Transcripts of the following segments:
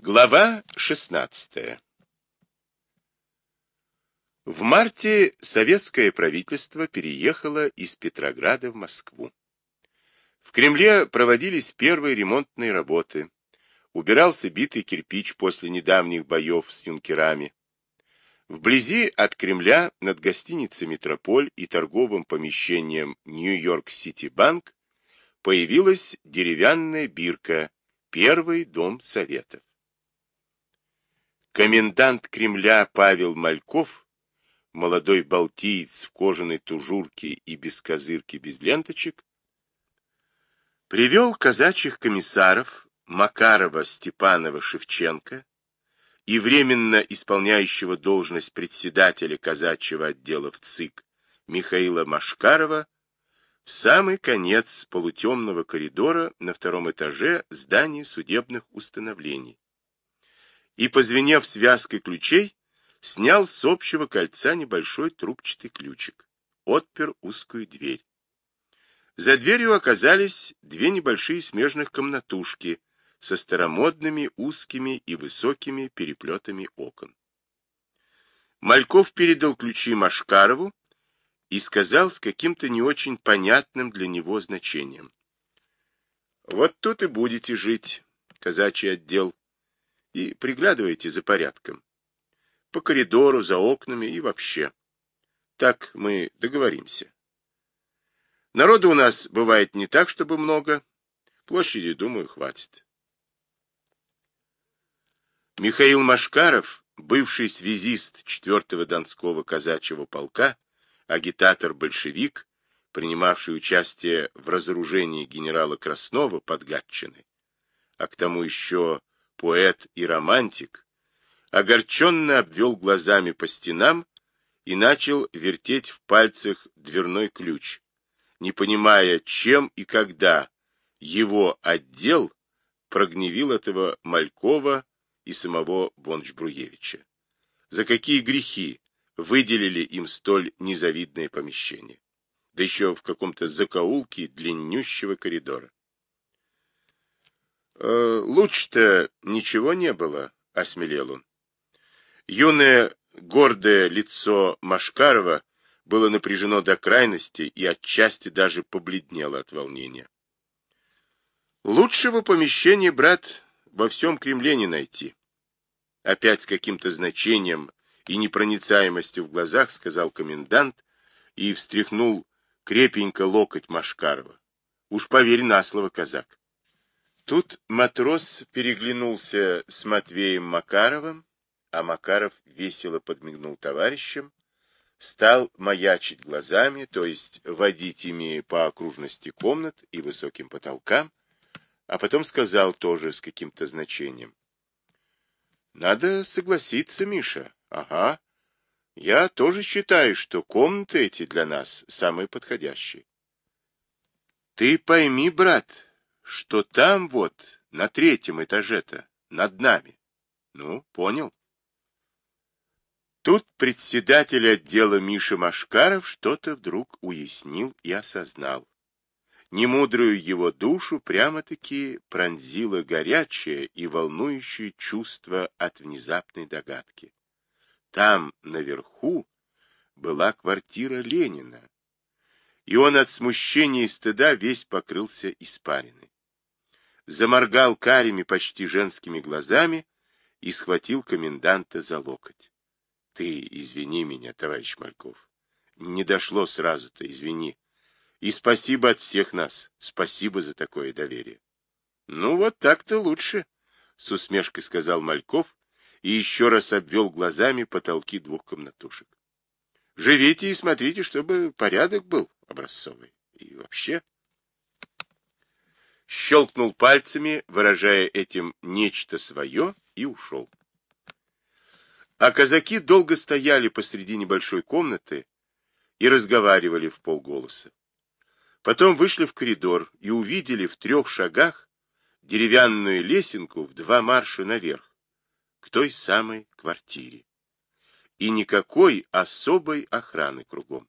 Глава 16 В марте советское правительство переехало из Петрограда в Москву. В Кремле проводились первые ремонтные работы. Убирался битый кирпич после недавних боев с юнкерами. Вблизи от Кремля над гостиницей «Метрополь» и торговым помещением «Нью-Йорк-Сити Банк» появилась деревянная бирка «Первый дом Советов». Комендант Кремля Павел Мальков, молодой балтиец в кожаной тужурке и без козырки, без ленточек, привел казачьих комиссаров Макарова, Степанова, Шевченко и временно исполняющего должность председателя казачьего отдела в ЦИК Михаила Машкарова в самый конец полутемного коридора на втором этаже здания судебных установлений и, позвенев связкой ключей, снял с общего кольца небольшой трубчатый ключик, отпер узкую дверь. За дверью оказались две небольшие смежных комнатушки со старомодными узкими и высокими переплетами окон. Мальков передал ключи Машкарову и сказал с каким-то не очень понятным для него значением. «Вот тут и будете жить, казачий отдел и приглядывайте за порядком. По коридору, за окнами и вообще. Так мы договоримся. Народу у нас бывает не так, чтобы много. Площади, думаю, хватит. Михаил Машкаров, бывший связист 4-го Донского казачьего полка, агитатор-большевик, принимавший участие в разоружении генерала Краснова под Гатчиной, а к тому еще поэт и романтик, огорченно обвел глазами по стенам и начал вертеть в пальцах дверной ключ, не понимая, чем и когда его отдел прогневил этого Малькова и самого Бонч-Бруевича. За какие грехи выделили им столь незавидное помещение? Да еще в каком-то закоулке длиннющего коридора. Э, лучше-то ничего не было, осмелел он. Юное гордое лицо Машкарова было напряжено до крайности и отчасти даже побледнело от волнения. Лучшего помещения, брат, во всем Кремле не найти. Опять с каким-то значением и непроницаемостью в глазах сказал комендант и встряхнул крепенько локоть Машкарова. Уж поверь на слово, казак. Тут матрос переглянулся с Матвеем Макаровым, а Макаров весело подмигнул товарищам, стал маячить глазами, то есть водить ими по окружности комнат и высоким потолкам, а потом сказал тоже с каким-то значением. Надо согласиться, Миша. Ага. Я тоже считаю, что комнаты эти для нас самые подходящие. Ты пойми, брат, что там вот, на третьем этаже-то, над нами. Ну, понял? Тут председатель отдела Миша Машкаров что-то вдруг уяснил и осознал. Немудрую его душу прямо-таки пронзило горячее и волнующее чувство от внезапной догадки. Там, наверху, была квартира Ленина, и он от смущения и стыда весь покрылся испариной заморгал карими почти женскими глазами и схватил коменданта за локоть. — Ты извини меня, товарищ Мальков. Не дошло сразу-то, извини. И спасибо от всех нас. Спасибо за такое доверие. — Ну, вот так-то лучше, — с усмешкой сказал Мальков и еще раз обвел глазами потолки двух комнатушек. — Живите и смотрите, чтобы порядок был образцовый. И вообще щелкнул пальцами, выражая этим нечто свое, и ушел. А казаки долго стояли посреди небольшой комнаты и разговаривали в полголоса. Потом вышли в коридор и увидели в трех шагах деревянную лесенку в два марша наверх, к той самой квартире. И никакой особой охраны кругом.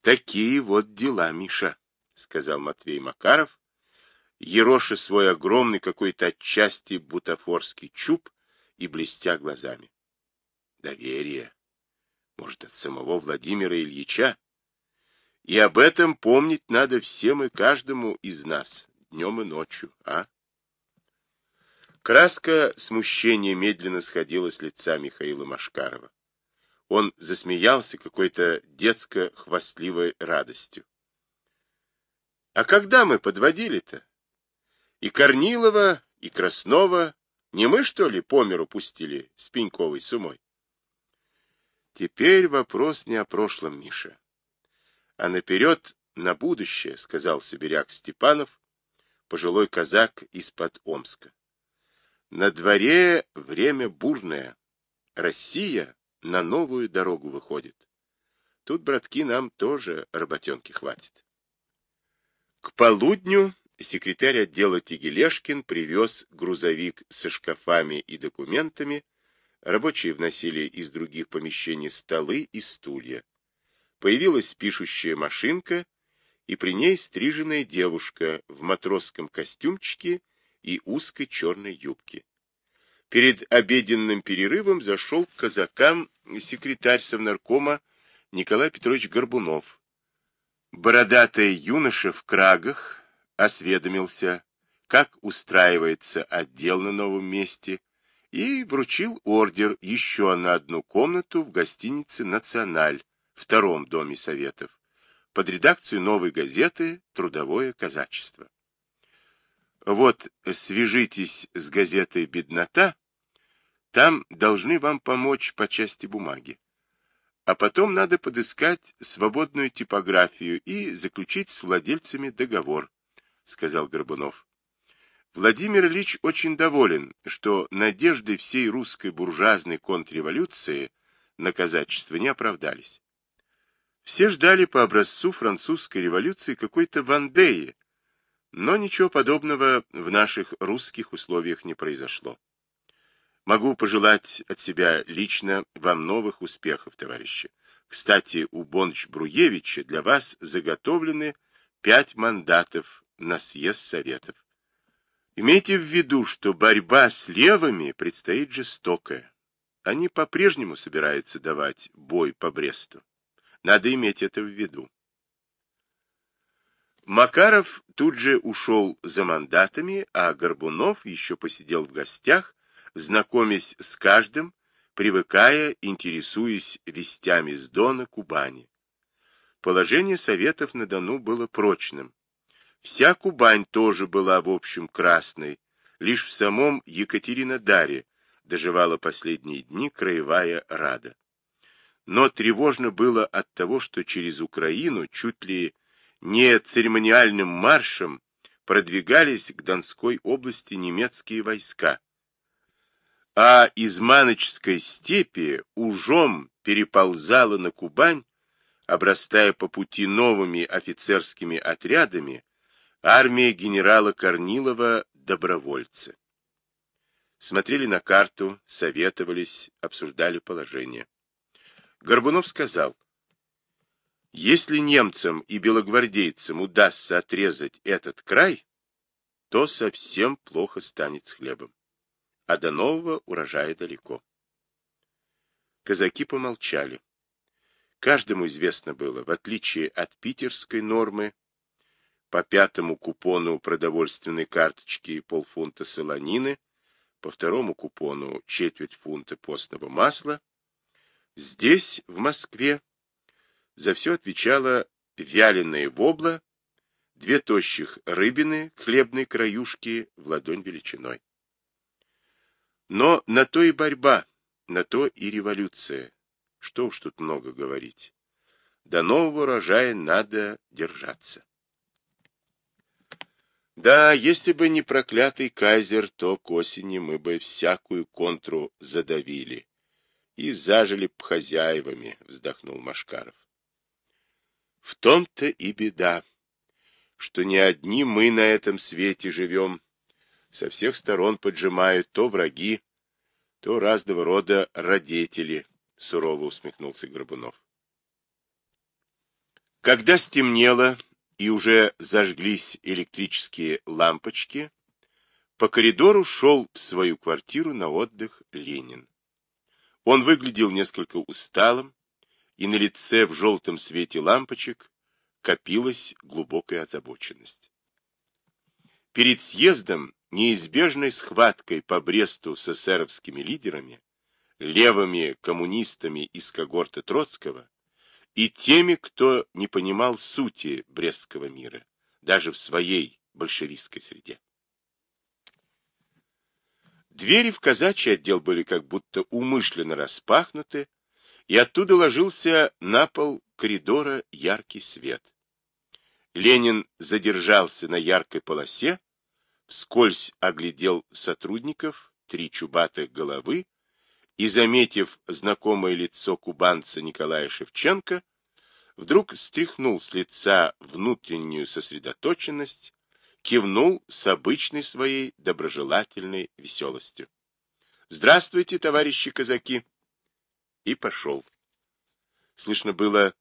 Такие вот дела, Миша, — сказал Матвей Макаров ероши свой огромный какой-то отчасти бутафорский чуб и блестя глазами. Доверие. Может, от самого Владимира Ильича? И об этом помнить надо всем и каждому из нас, днем и ночью, а? Краска смущения медленно сходила с лица Михаила Машкарова. Он засмеялся какой-то детско-хвастливой радостью. А когда мы подводили-то? И Корнилова, и Краснова не мы, что ли, по миру пустили с Пеньковой сумой? Теперь вопрос не о прошлом, Миша, а наперед на будущее, сказал Сибиряк Степанов, пожилой казак из-под Омска. На дворе время бурное. Россия на новую дорогу выходит. Тут, братки, нам тоже работенки хватит. К полудню секретарь отдела Тегелешкин привез грузовик со шкафами и документами, рабочие вносили из других помещений столы и стулья. Появилась пишущая машинка, и при ней стриженная девушка в матросском костюмчике и узкой черной юбке. Перед обеденным перерывом зашел к казакам секретарь совнаркома Николай Петрович Горбунов. Бородатый юноша в крагах осведомился, как устраивается отдел на новом месте, и вручил ордер еще на одну комнату в гостинице «Националь», втором доме Советов, под редакцию новой газеты «Трудовое казачество». Вот свяжитесь с газетой «Беднота», там должны вам помочь по части бумаги. А потом надо подыскать свободную типографию и заключить с владельцами договор, сказал Горбунов. Владимир Ильич очень доволен, что надежды всей русской буржуазной контрреволюции на казачество не оправдались. Все ждали по образцу французской революции какой-то Вандеи, но ничего подобного в наших русских условиях не произошло. Могу пожелать от себя лично вам новых успехов, товарищи. Кстати, у Бонч-Бруевича для вас заготовлены пять мандатов на съезд Советов. Имейте в виду, что борьба с левыми предстоит жестокая. Они по-прежнему собираются давать бой по Бресту. Надо иметь это в виду. Макаров тут же ушел за мандатами, а Горбунов еще посидел в гостях, знакомясь с каждым, привыкая, интересуясь вестями с Дона, Кубани. Положение Советов на Дону было прочным. Вся Кубань тоже была, в общем, красной, лишь в самом Екатеринодаре доживала последние дни краевая рада. Но тревожно было от того, что через Украину чуть ли не церемониальным маршем продвигались к Донской области немецкие войска, а из Маночской степи ужом переползала на Кубань, обрастая по пути новыми офицерскими отрядами, армия генерала Корнилова добровольцы. Смотрели на карту, советовались, обсуждали положение. Горбунов сказал, если немцам и белогвардейцам удастся отрезать этот край, то совсем плохо станет с хлебом. А до нового урожая далеко. Казаки помолчали. Каждому известно было, в отличие от питерской нормы, по пятому купону продовольственной карточки полфунта солонины, по второму купону четверть фунта постного масла, здесь, в Москве, за все отвечала вяленая вобла, две тощих рыбины, хлебной краюшки в ладонь величиной. Но на то и борьба, на то и революция. Что уж тут много говорить. До нового урожая надо держаться. Да, если бы не проклятый кайзер, то к осени мы бы всякую контру задавили и зажили б хозяевами, вздохнул Машкаров. В том-то и беда, что не одни мы на этом свете живем. Со всех сторон поджимают то враги, то разного рода родители, — сурово усмехнулся Горбунов. Когда стемнело, и уже зажглись электрические лампочки, по коридору шел в свою квартиру на отдых Ленин. Он выглядел несколько усталым, и на лице в желтом свете лампочек копилась глубокая озабоченность. Перед съездом неизбежной схваткой по Бресту с эсеровскими лидерами, левыми коммунистами из когорты Троцкого и теми, кто не понимал сути Брестского мира, даже в своей большевистской среде. Двери в казачий отдел были как будто умышленно распахнуты, и оттуда ложился на пол коридора яркий свет. Ленин задержался на яркой полосе, вскользь оглядел сотрудников, три чубатых головы, и, заметив знакомое лицо кубанца Николая Шевченко, вдруг стряхнул с лица внутреннюю сосредоточенность, кивнул с обычной своей доброжелательной веселостью. «Здравствуйте, товарищи казаки!» И пошел. Слышно было,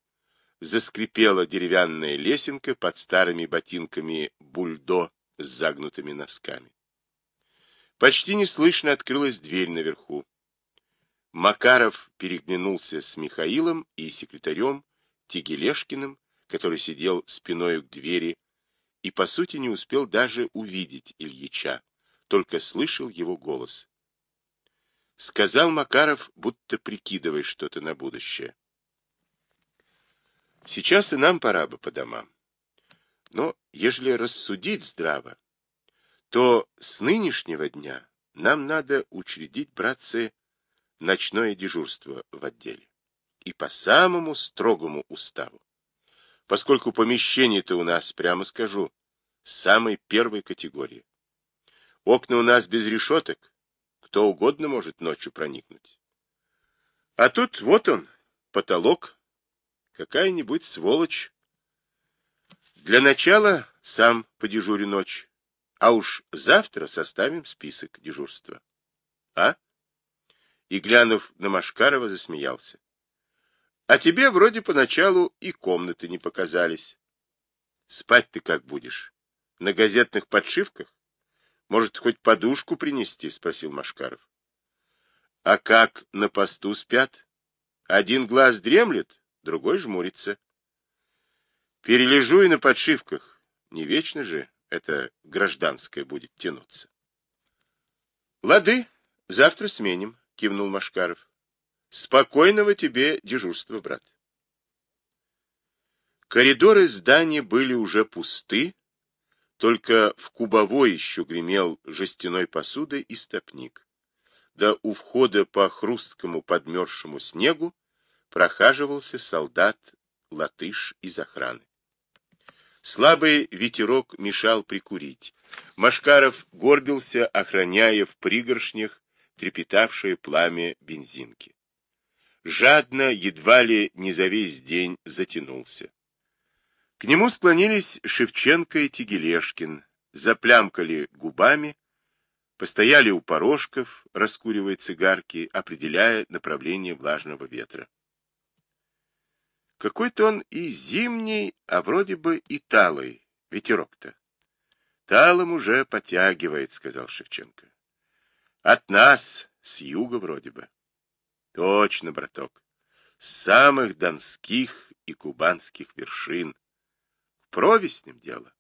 заскрипела деревянная лесенка под старыми ботинками бульдо с загнутыми носками. Почти неслышно открылась дверь наверху. Макаров переглянулся с Михаилом и секретарем Тигелешкиным, который сидел спиной к двери, и, по сути, не успел даже увидеть Ильича, только слышал его голос. Сказал Макаров, будто прикидывая что-то на будущее. Сейчас и нам пора бы по домам. Но, ежели рассудить здраво, то с нынешнего дня нам надо учредить, братцы, ночное дежурство в отделе. И по самому строгому уставу. Поскольку помещение-то у нас, прямо скажу, самой первой категории. Окна у нас без решеток, кто угодно может ночью проникнуть. А тут вот он, потолок, какая-нибудь сволочь. Для начала сам подежурю ночь, а уж завтра составим список дежурства. А? и, глянув на Машкарова, засмеялся. — А тебе вроде поначалу и комнаты не показались. Спать ты как будешь? На газетных подшивках? Может, хоть подушку принести? — спросил Машкаров. — А как на посту спят? Один глаз дремлет, другой жмурится. Перележу и на подшивках. Не вечно же это гражданское будет тянуться. — Лады, завтра сменим кивнул Машкаров. Спокойного тебе дежурства, брат. Коридоры здания были уже пусты, только в кубовой еще гремел жестяной посудой и стопник. Да у входа по хрусткому подмерзшему снегу прохаживался солдат-латыш из охраны. Слабый ветерок мешал прикурить. Машкаров горбился, охраняя в пригоршнях трепетавшее пламя бензинки. Жадно, едва ли не за весь день затянулся. К нему склонились Шевченко и Тегелешкин, заплямкали губами, постояли у порожков, раскуривая цигарки, определяя направление влажного ветра. Какой-то он и зимний, а вроде бы и талый ветерок-то. Талом уже потягивает, сказал Шевченко. От нас, с юга вроде бы. Точно, браток. С самых донских и кубанских вершин. В провеснем дело.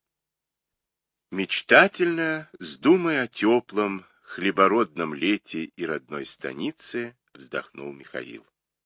Мечтательно, с думой о теплом, хлебородном лете и родной станице, вздохнул Михаил.